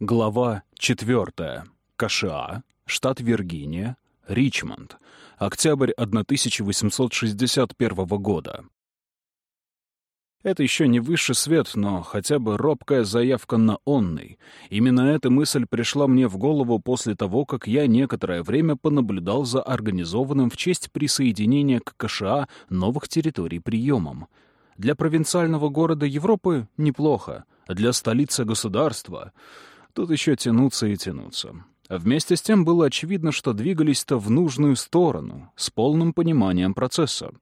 Глава 4. КША, штат Виргиния, Ричмонд. Октябрь 1861 года. Это еще не высший свет, но хотя бы робкая заявка на онный. Именно эта мысль пришла мне в голову после того, как я некоторое время понаблюдал за организованным в честь присоединения к КША новых территорий приемом. Для провинциального города Европы неплохо, для столицы государства Тут еще тянуться и тянуться. Вместе с тем было очевидно, что двигались-то в нужную сторону, с полным пониманием процесса.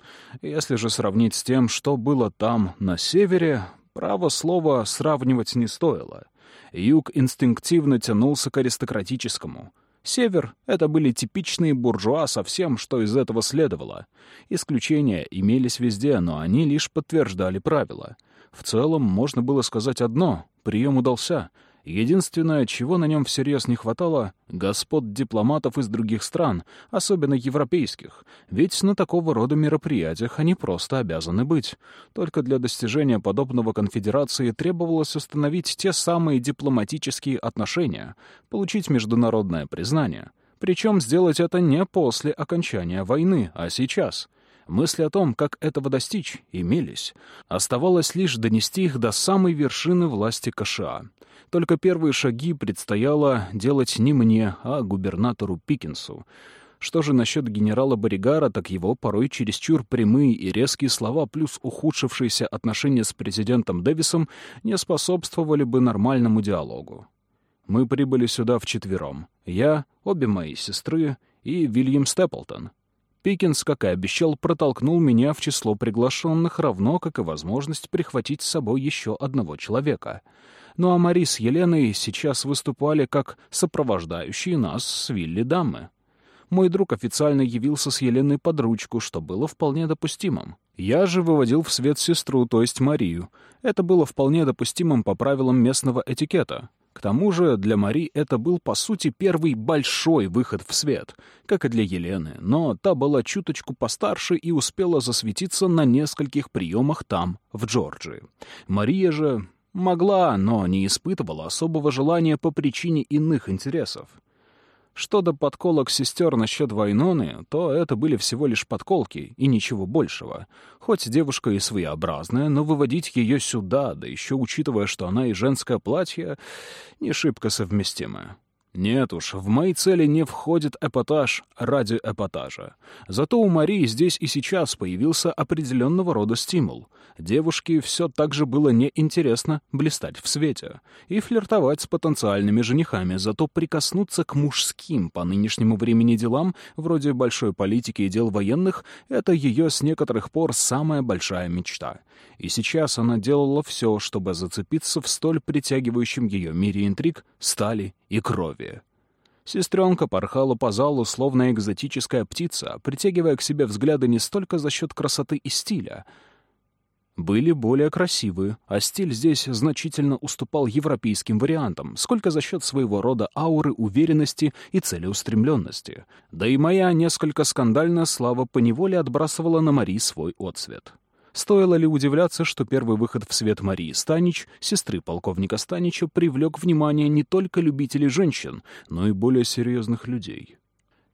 Если же сравнить с тем, что было там, на севере, право слова сравнивать не стоило. Юг инстинктивно тянулся к аристократическому. Север — это были типичные буржуа со всем, что из этого следовало. Исключения имелись везде, но они лишь подтверждали правила. В целом, можно было сказать одно — прием удался — Единственное, чего на нем всерьез не хватало — господ дипломатов из других стран, особенно европейских, ведь на такого рода мероприятиях они просто обязаны быть. Только для достижения подобного конфедерации требовалось установить те самые дипломатические отношения, получить международное признание. Причем сделать это не после окончания войны, а сейчас — Мысли о том, как этого достичь, имелись. Оставалось лишь донести их до самой вершины власти КША. Только первые шаги предстояло делать не мне, а губернатору Пикинсу. Что же насчет генерала Боригара, так его порой чересчур прямые и резкие слова плюс ухудшившиеся отношения с президентом Дэвисом не способствовали бы нормальному диалогу. Мы прибыли сюда вчетвером. Я, обе мои сестры и Вильям Степлтон. Пикинс, как и обещал, протолкнул меня в число приглашенных, равно как и возможность прихватить с собой еще одного человека — ну а Мари с Еленой сейчас выступали как сопровождающие нас с Вилли дамы. Мой друг официально явился с Еленой под ручку, что было вполне допустимым. Я же выводил в свет сестру, то есть Марию. Это было вполне допустимым по правилам местного этикета. К тому же для Мари это был, по сути, первый большой выход в свет, как и для Елены, но та была чуточку постарше и успела засветиться на нескольких приемах там, в Джорджии. Мария же Могла, но не испытывала особого желания по причине иных интересов. Что до подколок сестер насчет Вайноны, то это были всего лишь подколки и ничего большего. Хоть девушка и своеобразная, но выводить ее сюда, да еще учитывая, что она и женское платье, не шибко совместимое. Нет уж, в мои цели не входит эпатаж ради эпатажа. Зато у Марии здесь и сейчас появился определенного рода стимул. Девушке все так же было неинтересно блистать в свете и флиртовать с потенциальными женихами, зато прикоснуться к мужским по нынешнему времени делам, вроде большой политики и дел военных, это ее с некоторых пор самая большая мечта. И сейчас она делала все, чтобы зацепиться в столь притягивающем ее мире интриг, стали и крови. Сестренка порхала по залу, словно экзотическая птица, притягивая к себе взгляды не столько за счет красоты и стиля. Были более красивые, а стиль здесь значительно уступал европейским вариантам, сколько за счет своего рода ауры уверенности и целеустремленности. Да и моя несколько скандальная слава поневоле отбрасывала на Мари свой отцвет. Стоило ли удивляться, что первый выход в свет Марии Станич, сестры полковника Станича, привлек внимание не только любителей женщин, но и более серьезных людей?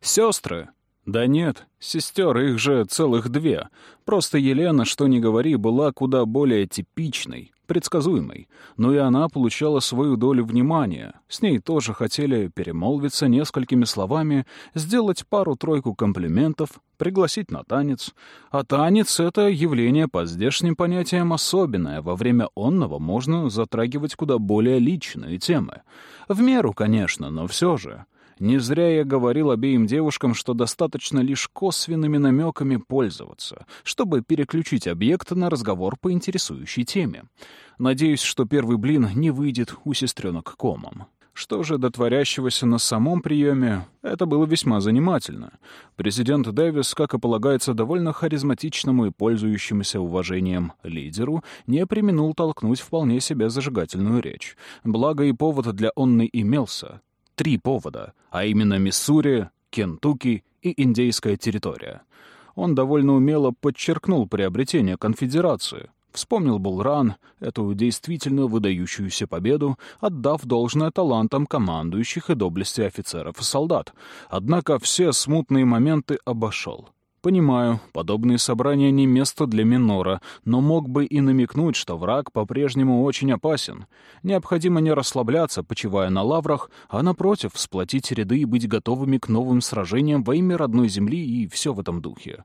«Сестры!» «Да нет, сестер, их же целых две. Просто Елена, что ни говори, была куда более типичной, предсказуемой. Но и она получала свою долю внимания. С ней тоже хотели перемолвиться несколькими словами, сделать пару-тройку комплиментов, пригласить на танец. А танец — это явление по здешним понятиям особенное. Во время онного можно затрагивать куда более личные темы. В меру, конечно, но все же. Не зря я говорил обеим девушкам, что достаточно лишь косвенными намеками пользоваться, чтобы переключить объект на разговор по интересующей теме. Надеюсь, что первый блин не выйдет у сестренок комом. Что же до творящегося на самом приеме, это было весьма занимательно. Президент Дэвис, как и полагается довольно харизматичному и пользующемуся уважением лидеру, не применул толкнуть вполне себе зажигательную речь. Благо и повод для онной имелся три повода, а именно Миссури, Кентукки и индейская территория. Он довольно умело подчеркнул приобретение конфедерации. Вспомнил Булран, эту действительно выдающуюся победу, отдав должное талантам командующих и доблести офицеров и солдат. Однако все смутные моменты обошел. Понимаю, подобные собрания не место для минора, но мог бы и намекнуть, что враг по-прежнему очень опасен. Необходимо не расслабляться, почивая на лаврах, а, напротив, сплотить ряды и быть готовыми к новым сражениям во имя родной земли и все в этом духе.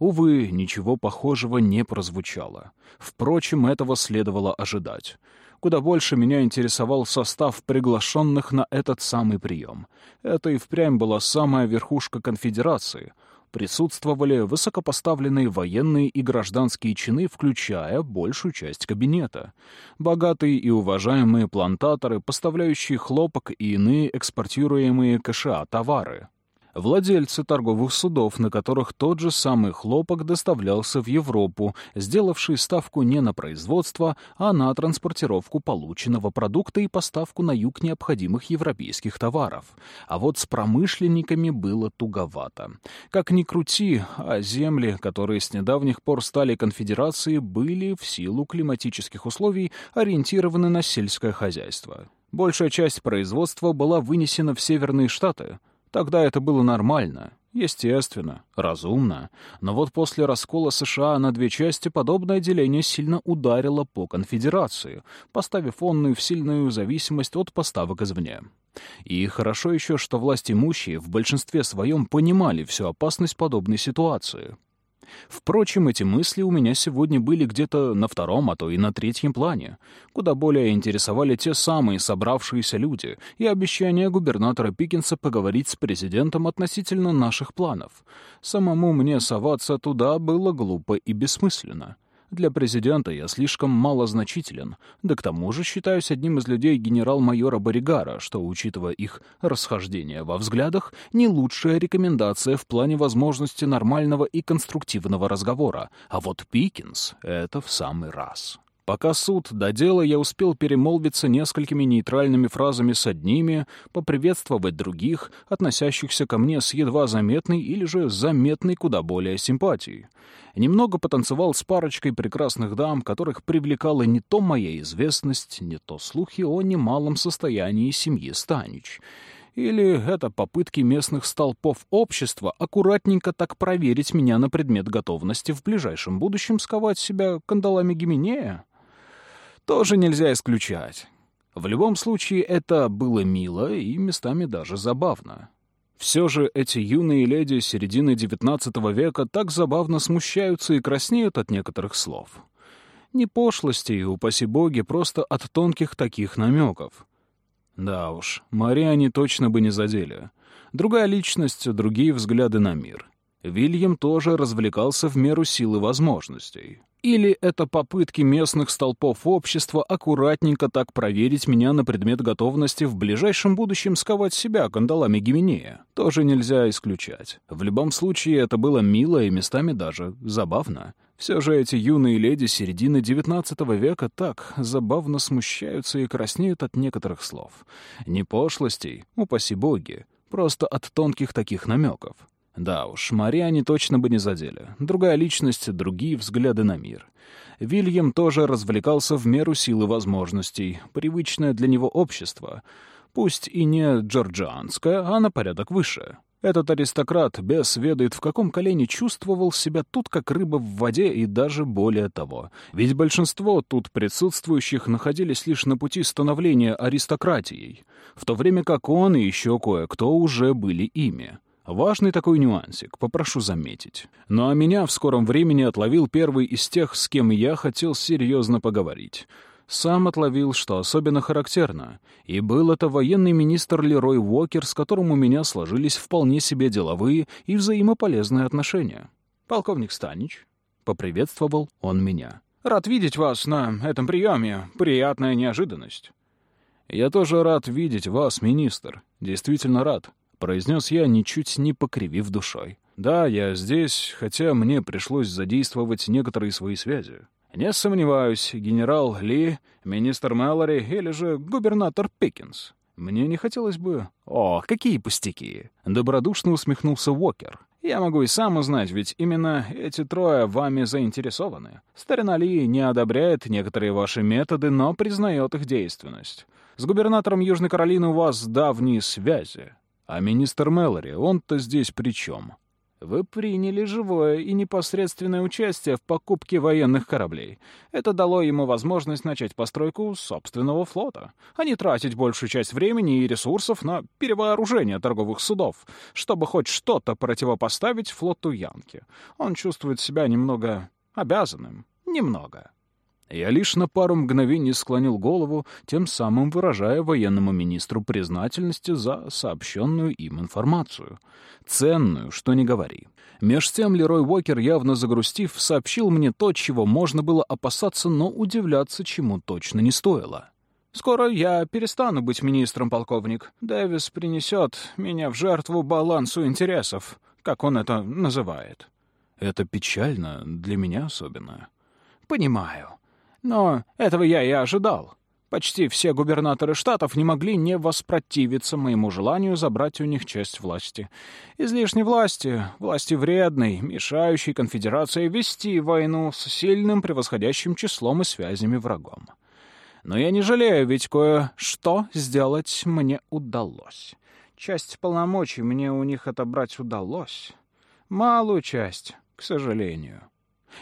Увы, ничего похожего не прозвучало. Впрочем, этого следовало ожидать. Куда больше меня интересовал состав приглашенных на этот самый прием. Это и впрямь была самая верхушка конфедерации — присутствовали высокопоставленные военные и гражданские чины, включая большую часть кабинета. Богатые и уважаемые плантаторы, поставляющие хлопок и иные экспортируемые КША товары владельцы торговых судов, на которых тот же самый хлопок доставлялся в Европу, сделавшие ставку не на производство, а на транспортировку полученного продукта и поставку на юг необходимых европейских товаров. А вот с промышленниками было туговато. Как ни крути, а земли, которые с недавних пор стали конфедерацией, были в силу климатических условий ориентированы на сельское хозяйство. Большая часть производства была вынесена в Северные Штаты — Тогда это было нормально, естественно, разумно. Но вот после раскола США на две части подобное деление сильно ударило по конфедерации, поставив онную в сильную зависимость от поставок извне. И хорошо еще, что власть имущие в большинстве своем понимали всю опасность подобной ситуации. Впрочем, эти мысли у меня сегодня были где-то на втором, а то и на третьем плане. Куда более интересовали те самые собравшиеся люди и обещание губернатора Пикинса поговорить с президентом относительно наших планов. Самому мне соваться туда было глупо и бессмысленно. Для президента я слишком малозначителен, да к тому же считаюсь одним из людей генерал-майора Боригара, что, учитывая их расхождение во взглядах, не лучшая рекомендация в плане возможности нормального и конструктивного разговора, а вот Пикинс — это в самый раз. Пока суд до дела, я успел перемолвиться несколькими нейтральными фразами с одними, поприветствовать других, относящихся ко мне с едва заметной или же заметной куда более симпатией. Немного потанцевал с парочкой прекрасных дам, которых привлекала не то моя известность, не то слухи о немалом состоянии семьи Станич. Или это попытки местных столпов общества аккуратненько так проверить меня на предмет готовности в ближайшем будущем сковать себя кандалами Гименея? Тоже нельзя исключать. В любом случае, это было мило и местами даже забавно. Все же эти юные леди середины XIX века так забавно смущаются и краснеют от некоторых слов. Не пошлости, упаси боги, просто от тонких таких намеков. Да уж, Мария они точно бы не задели. Другая личность, другие взгляды на мир. Вильям тоже развлекался в меру силы возможностей. Или это попытки местных столпов общества аккуратненько так проверить меня на предмет готовности в ближайшем будущем сковать себя кандалами Гименея? Тоже нельзя исключать. В любом случае, это было мило и местами даже забавно. Все же эти юные леди середины XIX века так забавно смущаются и краснеют от некоторых слов. Не пошлостей, упаси боги, просто от тонких таких намеков. Да уж, Мария они точно бы не задели. Другая личность, другие взгляды на мир. Вильям тоже развлекался в меру силы возможностей, привычное для него общество. Пусть и не джорджианское, а на порядок выше. Этот аристократ без ведает в каком колене чувствовал себя тут как рыба в воде и даже более того. Ведь большинство тут присутствующих находились лишь на пути становления аристократией, в то время как он и еще кое-кто уже были ими. Важный такой нюансик, попрошу заметить. Ну а меня в скором времени отловил первый из тех, с кем я хотел серьезно поговорить. Сам отловил, что особенно характерно. И был это военный министр Лерой Уокер, с которым у меня сложились вполне себе деловые и взаимополезные отношения. «Полковник Станич», — поприветствовал он меня. «Рад видеть вас на этом приеме. Приятная неожиданность». «Я тоже рад видеть вас, министр. Действительно рад. — произнес я, ничуть не покривив душой. «Да, я здесь, хотя мне пришлось задействовать некоторые свои связи. Не сомневаюсь, генерал Ли, министр Мэлори или же губернатор Пикинс. Мне не хотелось бы...» «О, какие пустяки!» — добродушно усмехнулся Уокер. Я могу и сам узнать, ведь именно эти трое вами заинтересованы. Старина Ли не одобряет некоторые ваши методы, но признает их действенность. С губернатором Южной Каролины у вас давние связи. А министр Мэлори, он-то здесь при чем? Вы приняли живое и непосредственное участие в покупке военных кораблей. Это дало ему возможность начать постройку собственного флота, а не тратить большую часть времени и ресурсов на перевооружение торговых судов, чтобы хоть что-то противопоставить флоту Янки. Он чувствует себя немного обязанным. Немного. Я лишь на пару мгновений склонил голову, тем самым выражая военному министру признательность за сообщенную им информацию. Ценную, что не говори. Меж тем Лерой Уокер, явно загрустив, сообщил мне то, чего можно было опасаться, но удивляться чему точно не стоило. «Скоро я перестану быть министром, полковник. Дэвис принесет меня в жертву балансу интересов, как он это называет». «Это печально, для меня особенно». «Понимаю. Но этого я и ожидал. Почти все губернаторы штатов не могли не воспротивиться моему желанию забрать у них часть власти. Излишней власти, власти вредной, мешающей конфедерации вести войну с сильным превосходящим числом и связями врагом. Но я не жалею, ведь кое-что сделать мне удалось. Часть полномочий мне у них отобрать удалось. Малую часть, к сожалению.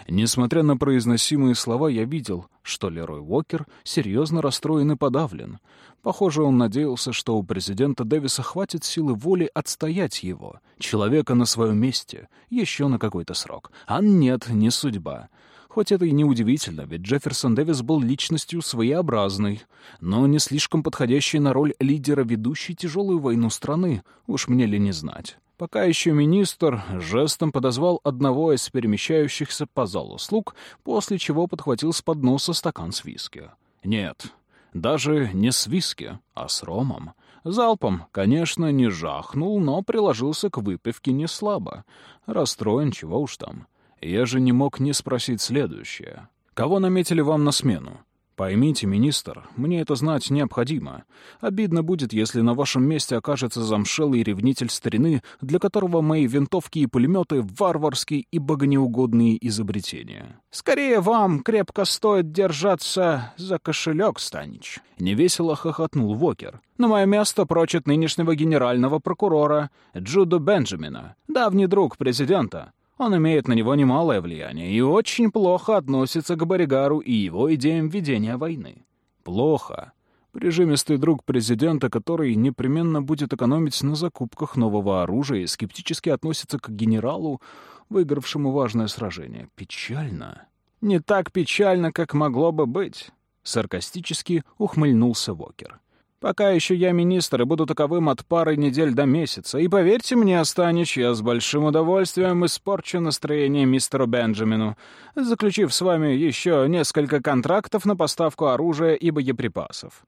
Несмотря на произносимые слова, я видел, что Лерой Уокер серьезно расстроен и подавлен. Похоже, он надеялся, что у президента Дэвиса хватит силы воли отстоять его, человека на своем месте, еще на какой-то срок. А нет, не судьба. Хоть это и не удивительно, ведь Джефферсон Дэвис был личностью своеобразной, но не слишком подходящей на роль лидера, ведущей тяжелую войну страны, уж мне ли не знать. Пока еще министр жестом подозвал одного из перемещающихся по залу слуг, после чего подхватил с подноса стакан с виски. Нет, даже не с виски, а с ромом. Залпом, конечно, не жахнул, но приложился к выпивке не слабо. Расстроен, чего уж там. Я же не мог не спросить следующее. «Кого наметили вам на смену?» Поймите, министр, мне это знать необходимо. Обидно будет, если на вашем месте окажется замшелый ревнитель старины, для которого мои винтовки и пулеметы — варварские и богонеугодные изобретения. Скорее вам крепко стоит держаться за кошелек, Станич. Невесело хохотнул Вокер. На мое место прочит нынешнего генерального прокурора Джуду Бенджамина, давний друг президента. Он имеет на него немалое влияние и очень плохо относится к Боригару и его идеям ведения войны. Плохо. Прижимистый друг президента, который непременно будет экономить на закупках нового оружия и скептически относится к генералу, выигравшему важное сражение. Печально. Не так печально, как могло бы быть. Саркастически ухмыльнулся Вокер. Пока еще я министр и буду таковым от пары недель до месяца. И поверьте мне, Астанич, я с большим удовольствием испорчу настроение мистеру Бенджамину, заключив с вами еще несколько контрактов на поставку оружия и боеприпасов.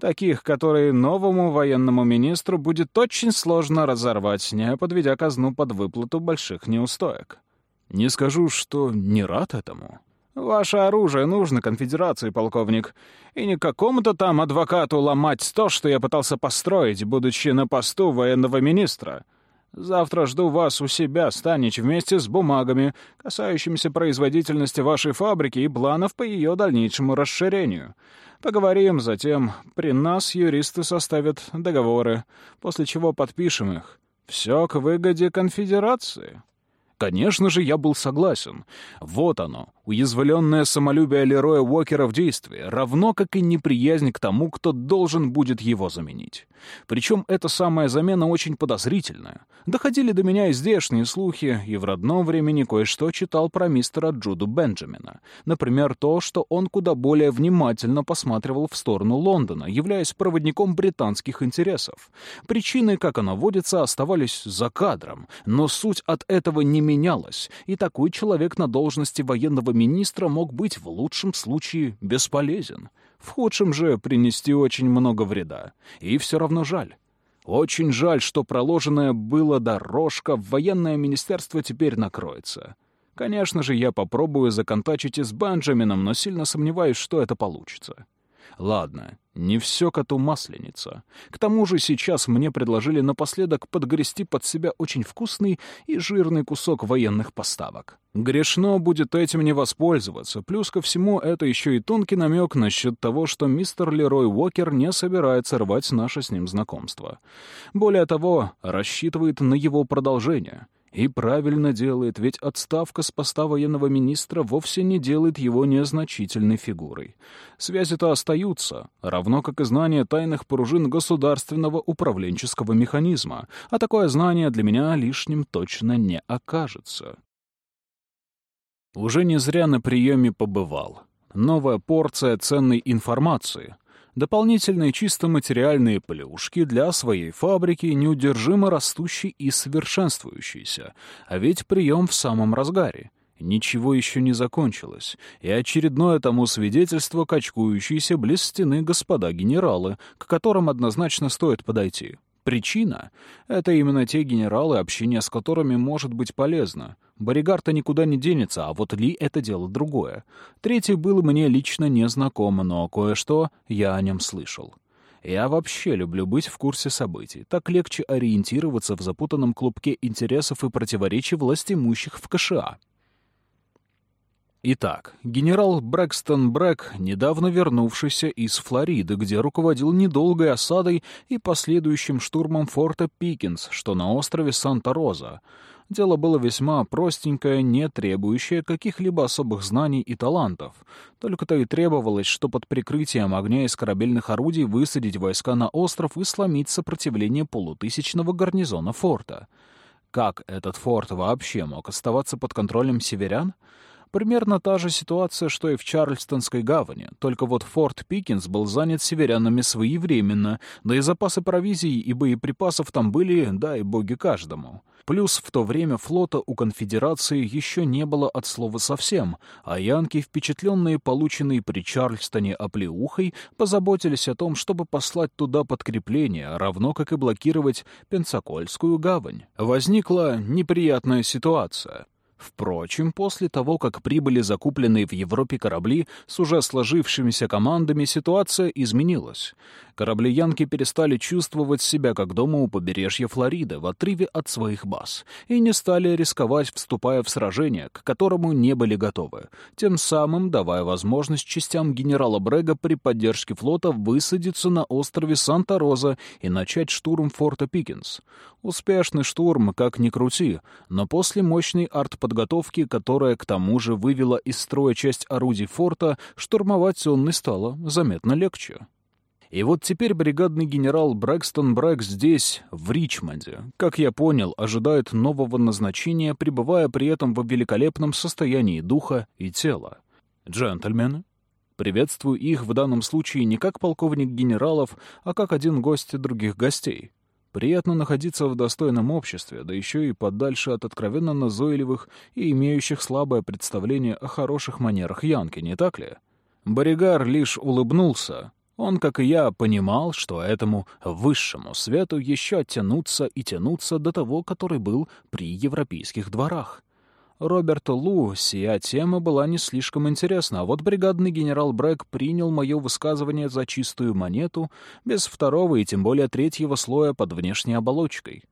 Таких, которые новому военному министру будет очень сложно разорвать, не подведя казну под выплату больших неустоек. Не скажу, что не рад этому. Ваше оружие нужно конфедерации, полковник. И не какому-то там адвокату ломать то, что я пытался построить, будучи на посту военного министра. Завтра жду вас у себя, Станич, вместе с бумагами, касающимися производительности вашей фабрики и планов по ее дальнейшему расширению. Поговорим, затем при нас юристы составят договоры, после чего подпишем их. Все к выгоде конфедерации. Конечно же, я был согласен. Вот оно, уязвленное самолюбие Лероя Уокера в действии, равно как и неприязнь к тому, кто должен будет его заменить. Причем эта самая замена очень подозрительная. Доходили до меня и здешние слухи, и в родном времени кое-что читал про мистера Джуду Бенджамина. Например, то, что он куда более внимательно посматривал в сторону Лондона, являясь проводником британских интересов. Причины, как оно водится, оставались за кадром, но суть от этого не менялась, и такой человек на должности военного министра мог быть в лучшем случае бесполезен, в худшем же принести очень много вреда. И все равно жаль. Очень жаль, что проложенная была дорожка в военное министерство теперь накроется. Конечно же, я попробую законтачить и с Бенджамином, но сильно сомневаюсь, что это получится. Ладно, не все коту масленица. К тому же сейчас мне предложили напоследок подгрести под себя очень вкусный и жирный кусок военных поставок. Грешно будет этим не воспользоваться. Плюс ко всему, это еще и тонкий намек насчет того, что мистер Лерой Уокер не собирается рвать наше с ним знакомство. Более того, рассчитывает на его продолжение — и правильно делает, ведь отставка с поста военного министра вовсе не делает его незначительной фигурой. Связи-то остаются, равно как и знание тайных пружин государственного управленческого механизма, а такое знание для меня лишним точно не окажется. Уже не зря на приеме побывал. Новая порция ценной информации — дополнительные чисто материальные плюшки для своей фабрики, неудержимо растущей и совершенствующейся. А ведь прием в самом разгаре. Ничего еще не закончилось, и очередное тому свидетельство качкующиеся близ стены господа генералы, к которым однозначно стоит подойти. Причина — это именно те генералы, общение с которыми может быть полезно. Боригарта никуда не денется, а вот Ли — это дело другое. Третий был мне лично незнаком, но кое-что я о нем слышал. Я вообще люблю быть в курсе событий. Так легче ориентироваться в запутанном клубке интересов и противоречий власть имущих в КША. Итак, генерал Брэкстон Брэк, недавно вернувшийся из Флориды, где руководил недолгой осадой и последующим штурмом форта Пикинс, что на острове Санта-Роза. Дело было весьма простенькое, не требующее каких-либо особых знаний и талантов. Только-то и требовалось, что под прикрытием огня из корабельных орудий высадить войска на остров и сломить сопротивление полутысячного гарнизона форта. Как этот форт вообще мог оставаться под контролем северян? Примерно та же ситуация, что и в Чарльстонской гавани, только вот форт Пикинс был занят северянами своевременно, да и запасы провизии и боеприпасов там были, дай боги каждому. Плюс в то время флота у конфедерации еще не было от слова совсем, а янки, впечатленные полученной при Чарльстоне оплеухой, позаботились о том, чтобы послать туда подкрепление, равно как и блокировать Пенсакольскую гавань. Возникла неприятная ситуация — Впрочем, после того, как прибыли закупленные в Европе корабли с уже сложившимися командами, ситуация изменилась. Корабли Янки перестали чувствовать себя как дома у побережья Флориды в отрыве от своих баз и не стали рисковать, вступая в сражение, к которому не были готовы, тем самым давая возможность частям генерала Брега при поддержке флота высадиться на острове Санта-Роза и начать штурм форта Пикинс. Успешный штурм, как ни крути, но после мощной артподготовки, которая к тому же вывела из строя часть орудий форта, штурмовать он не стало заметно легче. И вот теперь бригадный генерал Брэкстон Брэк здесь, в Ричмонде, как я понял, ожидает нового назначения, пребывая при этом в великолепном состоянии духа и тела. Джентльмены, приветствую их в данном случае не как полковник генералов, а как один гость других гостей. Приятно находиться в достойном обществе, да еще и подальше от откровенно назойливых и имеющих слабое представление о хороших манерах Янки, не так ли? Боригар лишь улыбнулся, он, как и я, понимал, что этому высшему свету еще тянуться и тянуться до того, который был при европейских дворах. Роберту Лу сия тема была не слишком интересна, а вот бригадный генерал Брэк принял мое высказывание за чистую монету, без второго и тем более третьего слоя под внешней оболочкой.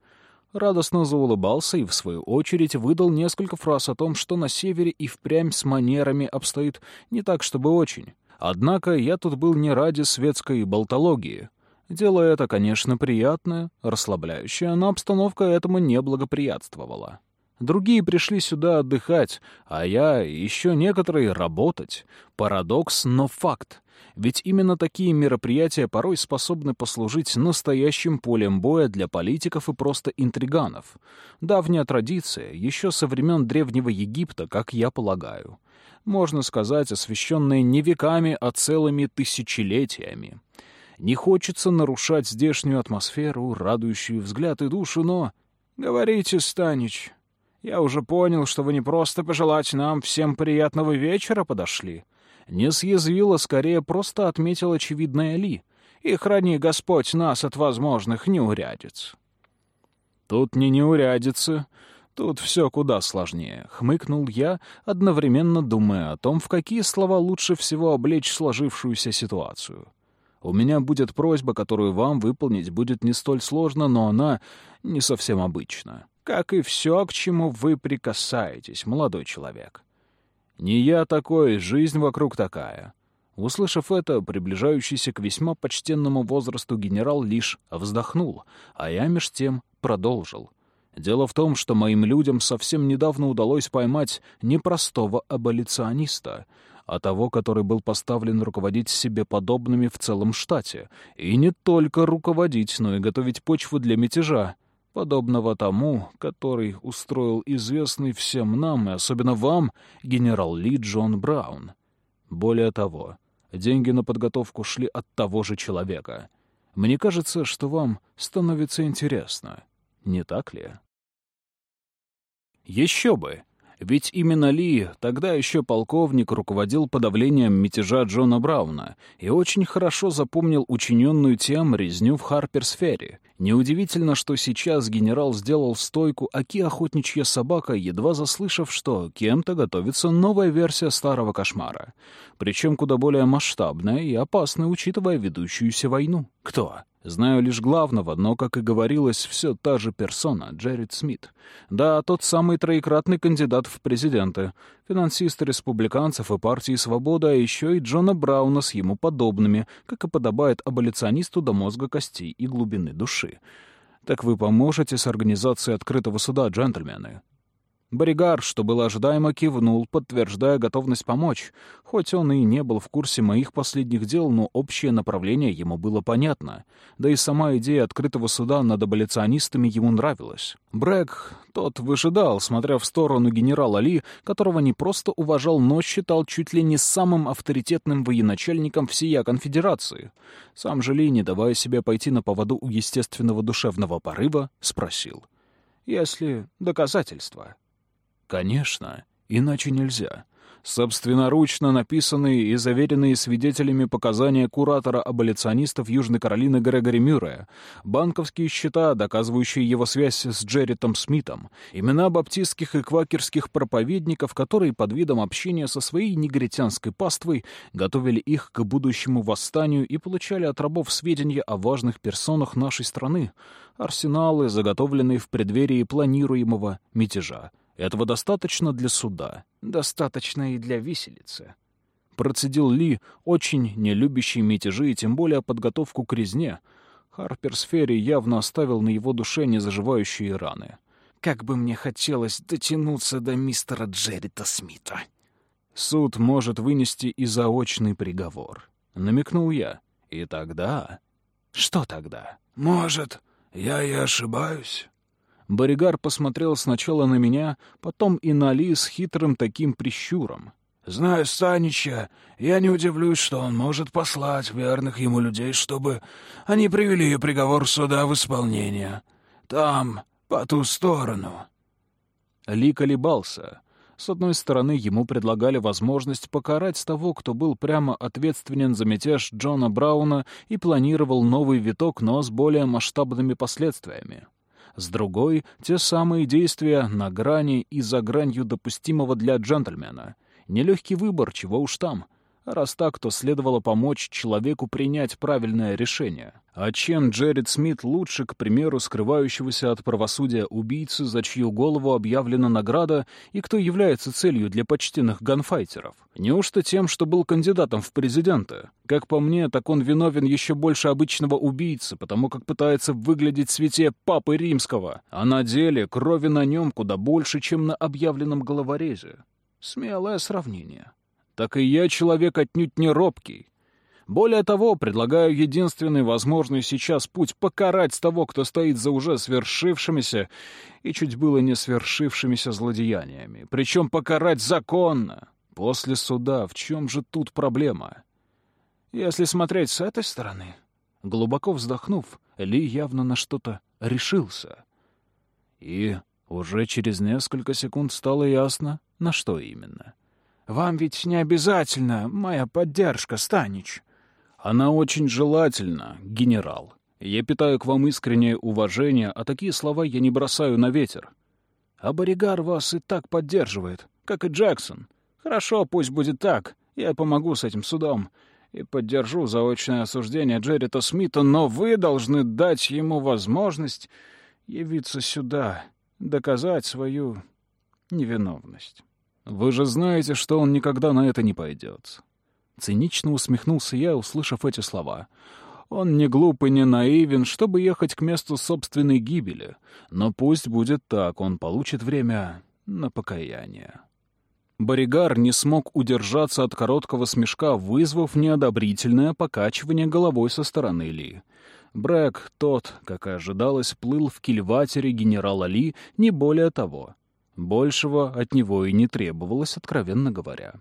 Радостно заулыбался и, в свою очередь, выдал несколько фраз о том, что на севере и впрямь с манерами обстоит не так, чтобы очень. Однако я тут был не ради светской болтологии. Дело это, конечно, приятное, расслабляющее, но обстановка этому не благоприятствовала. Другие пришли сюда отдыхать, а я еще некоторые работать. Парадокс, но факт. Ведь именно такие мероприятия порой способны послужить настоящим полем боя для политиков и просто интриганов. Давняя традиция, еще со времен Древнего Египта, как я полагаю можно сказать, освещенное не веками, а целыми тысячелетиями. Не хочется нарушать здешнюю атмосферу, радующую взгляд и душу, но... Говорите, Станич, я уже понял, что вы не просто пожелать нам всем приятного вечера подошли. Не съязвила, скорее просто отметил очевидное Ли. И храни Господь нас от возможных неурядиц. Тут не неурядицы, Тут все куда сложнее, хмыкнул я, одновременно думая о том, в какие слова лучше всего облечь сложившуюся ситуацию. У меня будет просьба, которую вам выполнить будет не столь сложно, но она не совсем обычна. Как и все, к чему вы прикасаетесь, молодой человек. Не я такой, жизнь вокруг такая. Услышав это, приближающийся к весьма почтенному возрасту генерал лишь вздохнул, а я меж тем продолжил. Дело в том, что моим людям совсем недавно удалось поймать не простого аболициониста, а того, который был поставлен руководить себе подобными в целом штате. И не только руководить, но и готовить почву для мятежа, подобного тому, который устроил известный всем нам, и особенно вам, генерал Ли Джон Браун. Более того, деньги на подготовку шли от того же человека. Мне кажется, что вам становится интересно, не так ли? Еще бы! Ведь именно Ли, тогда еще полковник, руководил подавлением мятежа Джона Брауна и очень хорошо запомнил учиненную тем резню в Харперсфере. Неудивительно, что сейчас генерал сделал стойку «Аки охотничья собака», едва заслышав, что кем-то готовится новая версия старого кошмара. Причем куда более масштабная и опасная, учитывая ведущуюся войну. Кто? Знаю лишь главного, но, как и говорилось, все та же персона, Джеррид Смит. Да, тот самый троекратный кандидат в президенты, финансист республиканцев и партии «Свобода», а еще и Джона Брауна с ему подобными, как и подобает аболиционисту до мозга костей и глубины души. Так вы поможете с организацией открытого суда, джентльмены? Боригар, что было ожидаемо, кивнул, подтверждая готовность помочь. Хоть он и не был в курсе моих последних дел, но общее направление ему было понятно. Да и сама идея открытого суда над аболиционистами ему нравилась. Брэк, тот выжидал, смотря в сторону генерала Ли, которого не просто уважал, но считал чуть ли не самым авторитетным военачальником всея конфедерации. Сам же Ли, не давая себе пойти на поводу у естественного душевного порыва, спросил. «Если доказательства?» Конечно, иначе нельзя. Собственноручно написанные и заверенные свидетелями показания куратора аболиционистов Южной Каролины Грегори Мюррея, банковские счета, доказывающие его связь с Джерритом Смитом, имена баптистских и квакерских проповедников, которые под видом общения со своей негритянской паствой готовили их к будущему восстанию и получали от рабов сведения о важных персонах нашей страны, арсеналы, заготовленные в преддверии планируемого мятежа, этого достаточно для суда. Достаточно и для виселицы. Процедил Ли, очень не любящий мятежи и тем более подготовку к резне. Харперсфери явно оставил на его душе незаживающие раны. «Как бы мне хотелось дотянуться до мистера Джеррита Смита!» «Суд может вынести и заочный приговор», — намекнул я. «И тогда...» «Что тогда?» «Может, я и ошибаюсь?» Боригар посмотрел сначала на меня, потом и на Ли с хитрым таким прищуром. «Зная Станича, я не удивлюсь, что он может послать верных ему людей, чтобы они привели приговор суда в исполнение. Там, по ту сторону». Ли колебался. С одной стороны, ему предлагали возможность покарать того, кто был прямо ответственен за мятеж Джона Брауна и планировал новый виток, но с более масштабными последствиями с другой — те самые действия на грани и за гранью допустимого для джентльмена. Нелегкий выбор, чего уж там — Раз так, то следовало помочь человеку принять правильное решение. А чем Джеред Смит лучше, к примеру, скрывающегося от правосудия убийцы, за чью голову объявлена награда, и кто является целью для почтенных ганфайтеров? Неужто тем, что был кандидатом в президенты? Как по мне, так он виновен еще больше обычного убийцы, потому как пытается выглядеть в свете Папы Римского, а на деле крови на нем куда больше, чем на объявленном головорезе. Смелое сравнение так и я человек отнюдь не робкий. Более того, предлагаю единственный возможный сейчас путь покарать того, кто стоит за уже свершившимися и чуть было не свершившимися злодеяниями. Причем покарать законно. После суда в чем же тут проблема? Если смотреть с этой стороны... Глубоко вздохнув, Ли явно на что-то решился. И уже через несколько секунд стало ясно, на что именно — вам ведь не обязательно моя поддержка, Станич. Она очень желательна, генерал. Я питаю к вам искреннее уважение, а такие слова я не бросаю на ветер. А Боригар вас и так поддерживает, как и Джексон. Хорошо, пусть будет так. Я помогу с этим судом и поддержу заочное осуждение Джеррита Смита, но вы должны дать ему возможность явиться сюда, доказать свою невиновность. Вы же знаете, что он никогда на это не пойдет. Цинично усмехнулся я, услышав эти слова. Он не глуп и не наивен, чтобы ехать к месту собственной гибели. Но пусть будет так, он получит время на покаяние. Боригар не смог удержаться от короткого смешка, вызвав неодобрительное покачивание головой со стороны Ли. Брэк, тот, как и ожидалось, плыл в кильватере генерала Ли, не более того. Большего от него и не требовалось, откровенно говоря.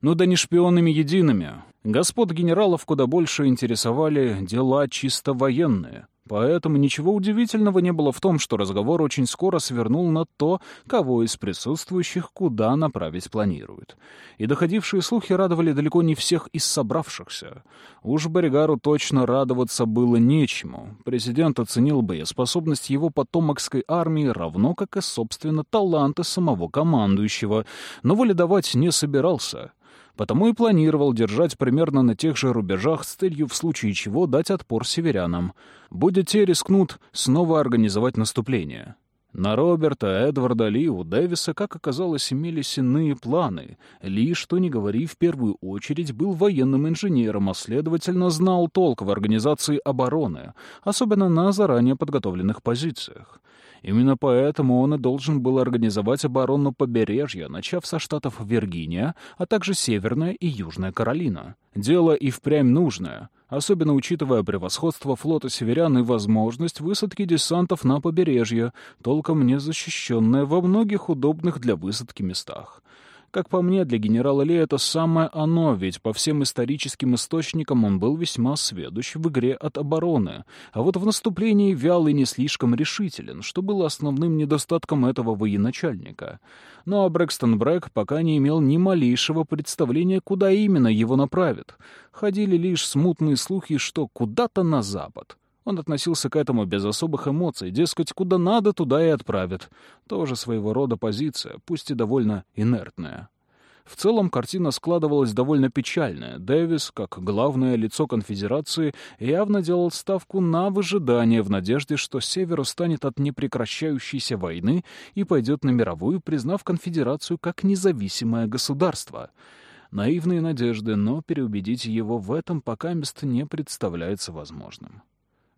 Ну да не шпионами едиными. Господ генералов куда больше интересовали дела чисто военные — Поэтому ничего удивительного не было в том, что разговор очень скоро свернул на то, кого из присутствующих куда направить планируют. И доходившие слухи радовали далеко не всех из собравшихся. Уж Боригару точно радоваться было нечему. Президент оценил боеспособность его потомокской армии равно как и, собственно, таланты самого командующего, но воли не собирался — Потому и планировал держать примерно на тех же рубежах с целью в случае чего дать отпор северянам. Будет те рискнут снова организовать наступление. На Роберта, Эдварда Ли, у Дэвиса, как оказалось, имелись иные планы. Ли, что не говори, в первую очередь был военным инженером, а следовательно, знал толк в организации обороны, особенно на заранее подготовленных позициях. Именно поэтому он и должен был организовать оборону побережья, начав со штатов Виргиния, а также Северная и Южная Каролина. Дело и впрямь нужное, особенно учитывая превосходство флота северян и возможность высадки десантов на побережье, толком не защищенное во многих удобных для высадки местах. Как по мне, для генерала Ли это самое оно, ведь по всем историческим источникам он был весьма сведущ в игре от обороны, а вот в наступлении вял и не слишком решителен, что было основным недостатком этого военачальника. Ну а Брэкстон Брэк пока не имел ни малейшего представления, куда именно его направят. Ходили лишь смутные слухи, что куда-то на запад — он относился к этому без особых эмоций, дескать, куда надо, туда и отправят. Тоже своего рода позиция, пусть и довольно инертная. В целом картина складывалась довольно печальная. Дэвис, как главное лицо конфедерации, явно делал ставку на выжидание в надежде, что Север устанет от непрекращающейся войны и пойдет на мировую, признав конфедерацию как независимое государство. Наивные надежды, но переубедить его в этом пока место не представляется возможным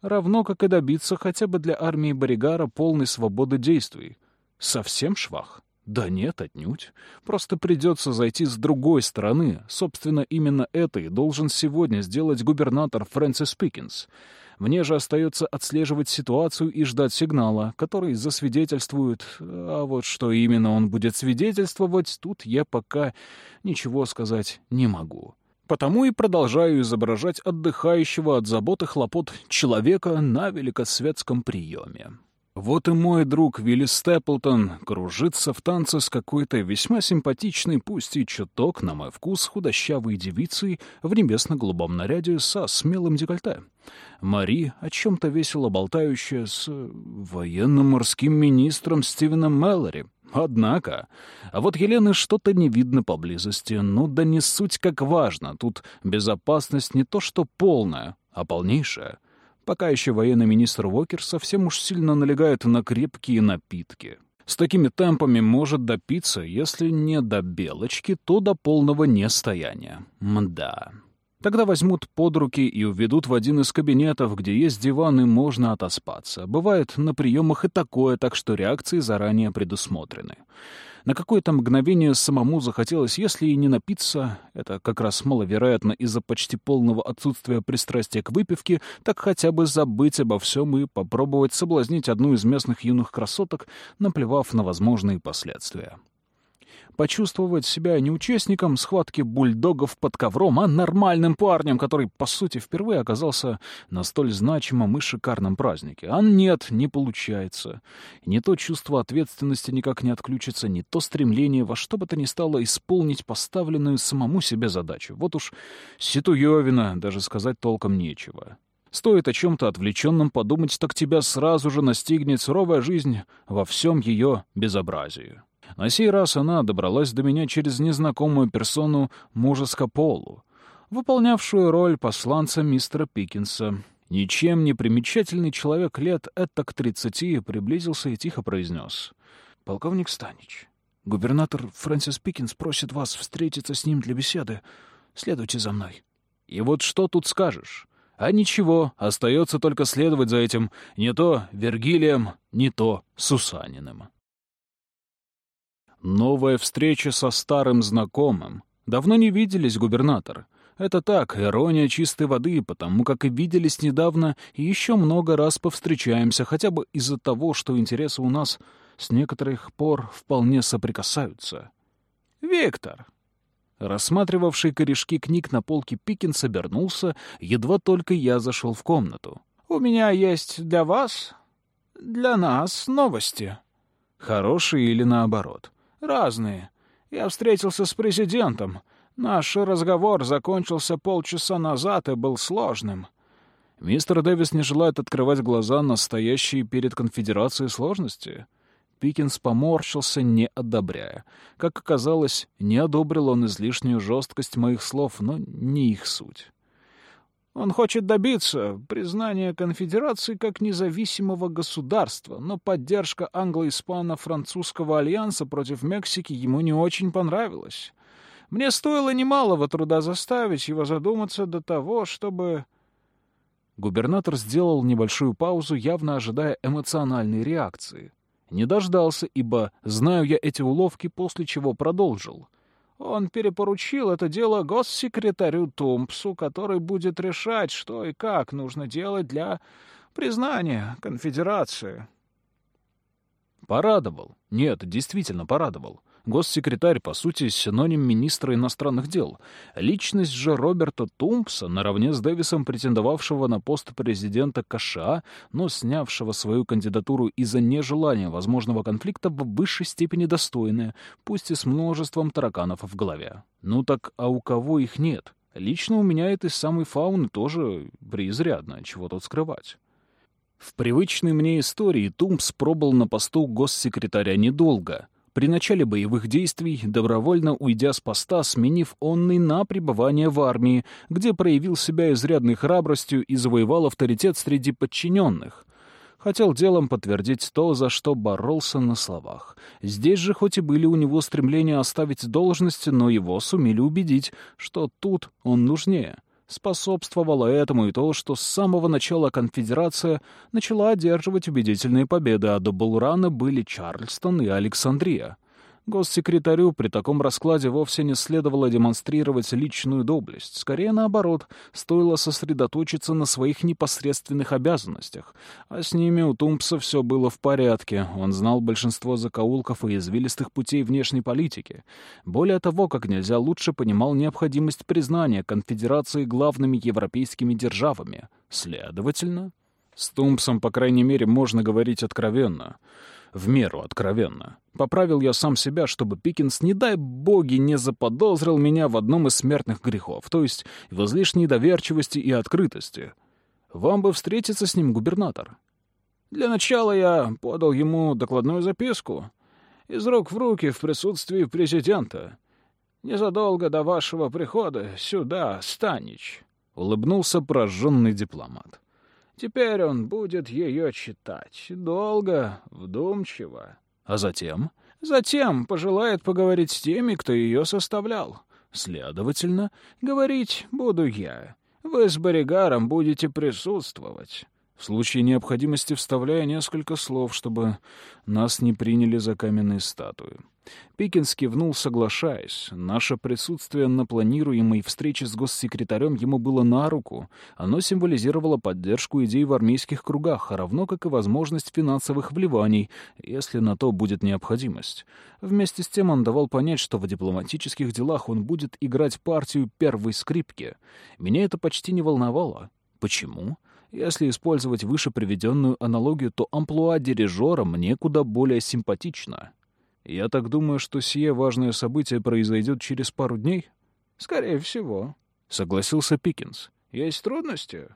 равно как и добиться хотя бы для армии Боригара полной свободы действий. Совсем швах? Да нет, отнюдь. Просто придется зайти с другой стороны. Собственно, именно это и должен сегодня сделать губернатор Фрэнсис Пикинс. Мне же остается отслеживать ситуацию и ждать сигнала, который засвидетельствует... А вот что именно он будет свидетельствовать, тут я пока ничего сказать не могу. Потому и продолжаю изображать отдыхающего от забот и хлопот человека на великосветском приеме. Вот и мой друг Вилли Степлтон кружится в танце с какой-то весьма симпатичной, пусть и чуток, на мой вкус, худощавой девицей в небесно-голубом наряде со смелым декольте. Мари, о чем-то весело болтающая с военно-морским министром Стивеном Мэллори, Однако, а вот Елены что-то не видно поблизости. Ну да не суть как важно. Тут безопасность не то что полная, а полнейшая. Пока еще военный министр Уокер совсем уж сильно налегает на крепкие напитки. С такими темпами может допиться, если не до белочки, то до полного нестояния. Мда. Тогда возьмут под руки и уведут в один из кабинетов, где есть диван и можно отоспаться. Бывает на приемах и такое, так что реакции заранее предусмотрены. На какое-то мгновение самому захотелось, если и не напиться, это как раз маловероятно из-за почти полного отсутствия пристрастия к выпивке, так хотя бы забыть обо всем и попробовать соблазнить одну из местных юных красоток, наплевав на возможные последствия почувствовать себя не участником схватки бульдогов под ковром, а нормальным парнем, который, по сути, впервые оказался на столь значимом и шикарном празднике. А нет, не получается. Не то чувство ответственности никак не отключится, не то стремление во что бы то ни стало исполнить поставленную самому себе задачу. Вот уж ситуевина, даже сказать толком нечего. Стоит о чем-то отвлеченном подумать, так тебя сразу же настигнет суровая жизнь во всем ее безобразии. На сей раз она добралась до меня через незнакомую персону Мужеско Полу, выполнявшую роль посланца мистера Пикинса. Ничем не примечательный человек лет этак тридцати приблизился и тихо произнес. «Полковник Станич, губернатор Фрэнсис Пикинс просит вас встретиться с ним для беседы. Следуйте за мной». И вот что тут скажешь? А ничего, остается только следовать за этим не то Вергилием, не то Сусаниным. Новая встреча со старым знакомым. Давно не виделись, губернатор. Это так, ирония чистой воды, потому как и виделись недавно, и еще много раз повстречаемся, хотя бы из-за того, что интересы у нас с некоторых пор вполне соприкасаются. «Виктор!» Рассматривавший корешки книг на полке Пикин собернулся, едва только я зашел в комнату. «У меня есть для вас, для нас новости». «Хорошие или наоборот?» «Разные. Я встретился с президентом. Наш разговор закончился полчаса назад и был сложным. Мистер Дэвис не желает открывать глаза на перед конфедерацией сложности. Пикинс поморщился, не одобряя. Как оказалось, не одобрил он излишнюю жесткость моих слов, но не их суть. Он хочет добиться признания конфедерации как независимого государства, но поддержка англо-испано-французского альянса против Мексики ему не очень понравилась. Мне стоило немалого труда заставить его задуматься до того, чтобы... Губернатор сделал небольшую паузу, явно ожидая эмоциональной реакции. Не дождался, ибо знаю я эти уловки, после чего продолжил. Он перепоручил это дело госсекретарю Тумпсу, который будет решать, что и как нужно делать для признания конфедерации. Порадовал. Нет, действительно порадовал. Госсекретарь, по сути, синоним министра иностранных дел. Личность же Роберта Тумпса, наравне с Дэвисом, претендовавшего на пост президента КША, но снявшего свою кандидатуру из-за нежелания возможного конфликта, в высшей степени достойная, пусть и с множеством тараканов в голове. Ну так а у кого их нет? Лично у меня этой самой фауны тоже преизрядно, чего тут скрывать. В привычной мне истории Тумпс пробыл на посту госсекретаря недолго — при начале боевых действий, добровольно уйдя с поста, сменив онный на пребывание в армии, где проявил себя изрядной храбростью и завоевал авторитет среди подчиненных. Хотел делом подтвердить то, за что боролся на словах. Здесь же хоть и были у него стремления оставить должность, но его сумели убедить, что тут он нужнее — Способствовало этому и то, что с самого начала конфедерация начала одерживать убедительные победы, а до Булрана были Чарльстон и Александрия. Госсекретарю при таком раскладе вовсе не следовало демонстрировать личную доблесть. Скорее наоборот, стоило сосредоточиться на своих непосредственных обязанностях. А с ними у Тумпса все было в порядке. Он знал большинство закоулков и извилистых путей внешней политики. Более того, как нельзя лучше понимал необходимость признания конфедерации главными европейскими державами. Следовательно, с Тумпсом, по крайней мере, можно говорить откровенно — в меру откровенно. Поправил я сам себя, чтобы Пикинс, не дай боги, не заподозрил меня в одном из смертных грехов, то есть в излишней доверчивости и открытости. Вам бы встретиться с ним, губернатор. Для начала я подал ему докладную записку. Из рук в руки в присутствии президента. Незадолго до вашего прихода сюда, Станич. Улыбнулся прожженный дипломат. Теперь он будет ее читать. Долго, вдумчиво. А затем? Затем пожелает поговорить с теми, кто ее составлял. Следовательно, говорить буду я. Вы с Боригаром будете присутствовать. В случае необходимости вставляя несколько слов, чтобы нас не приняли за каменные статуи. Пикинс кивнул, соглашаясь. Наше присутствие на планируемой встрече с госсекретарем ему было на руку. Оно символизировало поддержку идей в армейских кругах, равно как и возможность финансовых вливаний, если на то будет необходимость. Вместе с тем он давал понять, что в дипломатических делах он будет играть партию первой скрипки. Меня это почти не волновало. Почему? Если использовать выше приведенную аналогию, то амплуа дирижера мне куда более симпатично. Я так думаю, что сие важное событие произойдет через пару дней? Скорее всего, — согласился Пикинс. Есть трудности?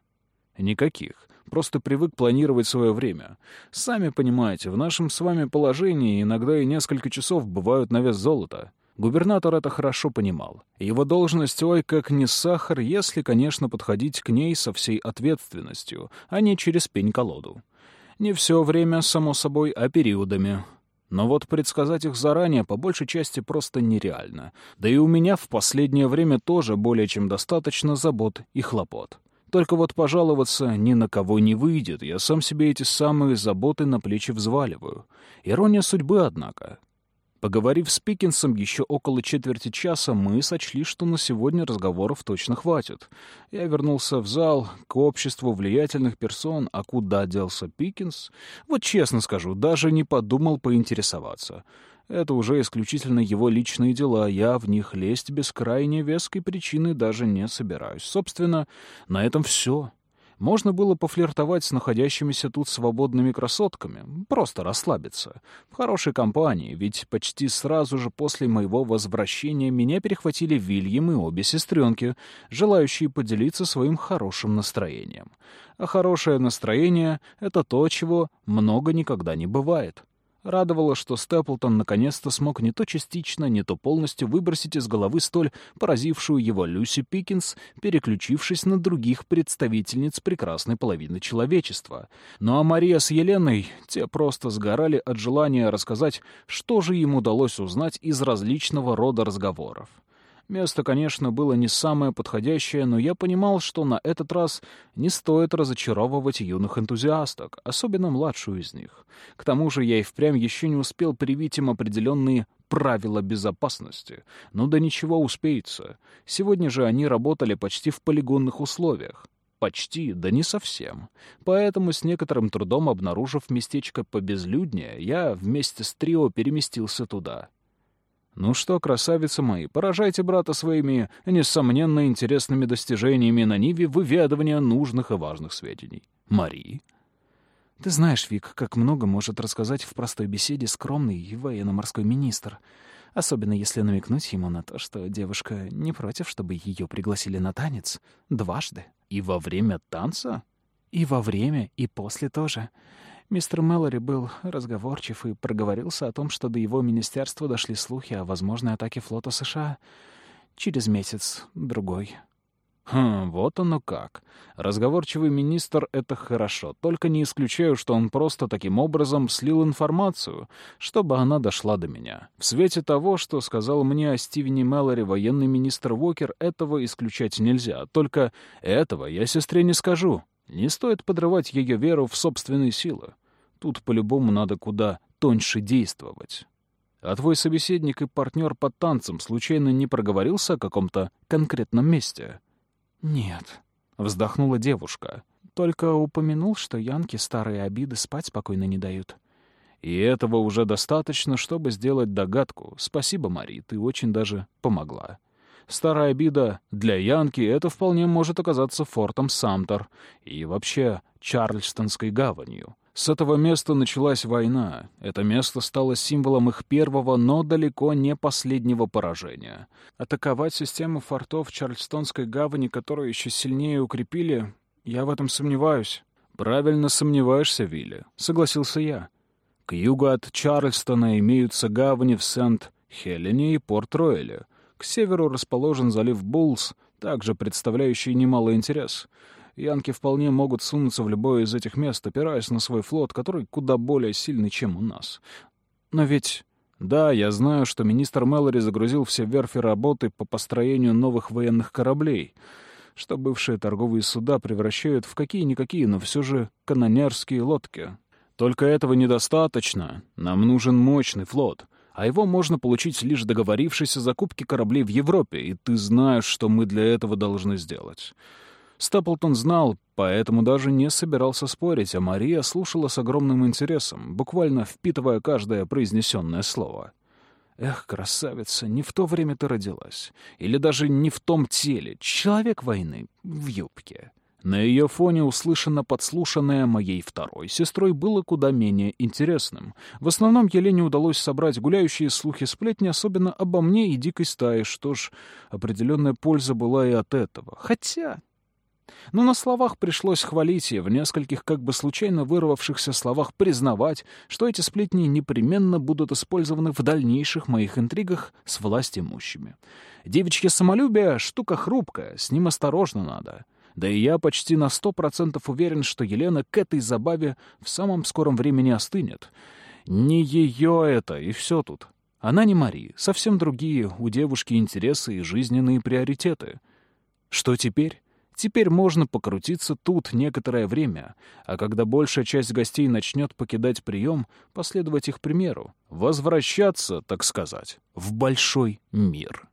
Никаких. Просто привык планировать свое время. Сами понимаете, в нашем с вами положении иногда и несколько часов бывают на вес золота. Губернатор это хорошо понимал. Его должность ой как не сахар, если, конечно, подходить к ней со всей ответственностью, а не через пень-колоду. Не все время, само собой, а периодами. Но вот предсказать их заранее по большей части просто нереально. Да и у меня в последнее время тоже более чем достаточно забот и хлопот. Только вот пожаловаться ни на кого не выйдет, я сам себе эти самые заботы на плечи взваливаю. Ирония судьбы, однако. Поговорив с Пикинсом еще около четверти часа, мы сочли, что на сегодня разговоров точно хватит. Я вернулся в зал к обществу влиятельных персон, а куда делся Пикинс? Вот честно скажу, даже не подумал поинтересоваться. Это уже исключительно его личные дела, я в них лезть без крайне веской причины даже не собираюсь. Собственно, на этом все. Можно было пофлиртовать с находящимися тут свободными красотками, просто расслабиться. В хорошей компании, ведь почти сразу же после моего возвращения меня перехватили Вильям и обе сестренки, желающие поделиться своим хорошим настроением. А хорошее настроение — это то, чего много никогда не бывает. Радовало, что Степлтон наконец-то смог не то частично, не то полностью выбросить из головы столь поразившую его Люси Пикинс, переключившись на других представительниц прекрасной половины человечества. Ну а Мария с Еленой, те просто сгорали от желания рассказать, что же им удалось узнать из различного рода разговоров. Место, конечно, было не самое подходящее, но я понимал, что на этот раз не стоит разочаровывать юных энтузиасток, особенно младшую из них. К тому же я и впрямь еще не успел привить им определенные правила безопасности. Ну да ничего успеется. Сегодня же они работали почти в полигонных условиях. Почти, да не совсем. Поэтому, с некоторым трудом обнаружив местечко побезлюднее, я вместе с трио переместился туда. Ну что, красавицы мои, поражайте брата своими, несомненно, интересными достижениями на ниве выведывания нужных и важных сведений. Мари. Ты знаешь, Вик, как много может рассказать в простой беседе скромный военно-морской министр. Особенно если намекнуть ему на то, что девушка не против, чтобы ее пригласили на танец. Дважды. И во время танца? И во время, и после тоже. Мистер Мэлори был разговорчив и проговорился о том, что до его министерства дошли слухи о возможной атаке флота США через месяц-другой. Хм, вот оно как. Разговорчивый министр — это хорошо. Только не исключаю, что он просто таким образом слил информацию, чтобы она дошла до меня. В свете того, что сказал мне о Стивене Мэлори военный министр Уокер, этого исключать нельзя. Только этого я сестре не скажу. Не стоит подрывать ее веру в собственные силы. Тут по-любому надо куда тоньше действовать. А твой собеседник и партнер по танцам случайно не проговорился о каком-то конкретном месте? Нет, вздохнула девушка. Только упомянул, что янки старые обиды спать спокойно не дают. И этого уже достаточно, чтобы сделать догадку. Спасибо, Мари, ты очень даже помогла. Старая обида для Янки — это вполне может оказаться фортом Самтер и вообще Чарльстонской гаванью. С этого места началась война. Это место стало символом их первого, но далеко не последнего поражения. Атаковать систему фортов Чарльстонской гавани, которую еще сильнее укрепили, я в этом сомневаюсь. «Правильно сомневаешься, Вилли», — согласился я. К югу от Чарльстона имеются гавани в Сент-Хелене и Порт-Ройле. К северу расположен залив Буллс, также представляющий немалый интерес — Янки вполне могут сунуться в любое из этих мест, опираясь на свой флот, который куда более сильный, чем у нас. Но ведь... Да, я знаю, что министр Мэлори загрузил все верфи работы по построению новых военных кораблей, что бывшие торговые суда превращают в какие-никакие, но все же канонерские лодки. Только этого недостаточно. Нам нужен мощный флот, а его можно получить лишь договорившись о закупке кораблей в Европе, и ты знаешь, что мы для этого должны сделать. Стаплтон знал, поэтому даже не собирался спорить, а Мария слушала с огромным интересом, буквально впитывая каждое произнесенное слово. «Эх, красавица, не в то время ты родилась. Или даже не в том теле. Человек войны в юбке». На ее фоне услышано подслушанное моей второй сестрой было куда менее интересным. В основном Елене удалось собрать гуляющие слухи сплетни, особенно обо мне и дикой стае, что ж, определенная польза была и от этого. Хотя Но на словах пришлось хвалить и в нескольких как бы случайно вырвавшихся словах признавать, что эти сплетни непременно будут использованы в дальнейших моих интригах с властимущими. Девичье самолюбие — штука хрупкая, с ним осторожно надо. Да и я почти на сто процентов уверен, что Елена к этой забаве в самом скором времени остынет. Не ее это, и все тут. Она не Мари, совсем другие у девушки интересы и жизненные приоритеты. Что теперь? Теперь можно покрутиться тут некоторое время, а когда большая часть гостей начнет покидать прием, последовать их примеру, возвращаться, так сказать, в большой мир.